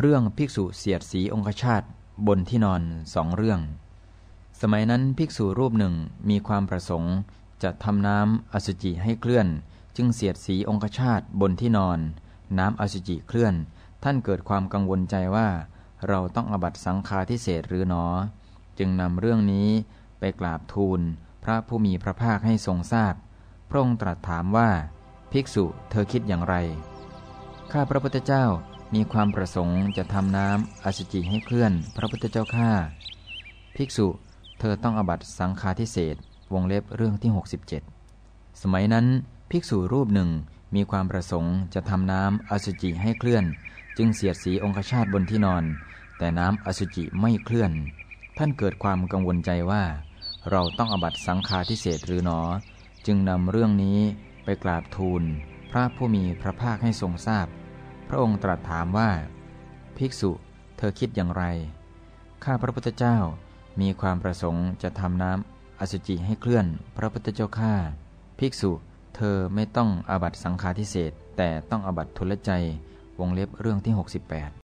เรื่องภิกษุเสียดสีองคชาตบนที่นอนสองเรื่อง สมัยนั้นภิกษุรูปหนึ่งมีความประสงค์ จะทำน้ำอสุจิให้เคลื่อน จึงเสียดสีองคชาตบนที่นอน น้ำอสุจิเคลื่อน ท่านเกิดความกังวลใจว่า เราต้องอบัตสังฆาทิเศษหรือหนอ จึงนำเรื่องนี้ไปกราบทูลพระผู้มีพระภาคให้ทรงทราบ พระองค์ตรัสถามว่า ภิกษุเธอคิดอย่างไร ข้าพระพุทธเจ้า มีความประสงค์จะทำน้ำอสุจิให้เคลื่อนพระพุทธเจ้าข้าภิกษุเธอต้องอบัตสังฆาทิเศษวงเล็บเรื่องที่ 67 สมัยนั้นภิกษุรูปหนึ่งมีความประสงค์จะทำน้ำอสุจิให้เคลื่อน จึงเสียดสีองคชาตบนที่นอน แต่น้ำอสุจิไม่เคลื่อน ท่านเกิดความกังวลใจว่า เราต้องอบัตสังฆาทิเศษหรือหนอ จึงนำเรื่องนี้ไปกราบทูล พระผู้มีพระภาคให้ทรงทราบ พระองค์ตรัสถามว่า ภิกษุเธอคิดอย่างไร ข้าพระพุทธเจ้ามีความประสงค์จะทำน้ำอสุจิให้เคลื่อน พระพุทธเจ้าข้าภิกษุเธอไม่ต้องอาบัตสังฆาทิเศษแต่ต้องอาบัตทุลใจ วงเล็บเรื่องที่ 68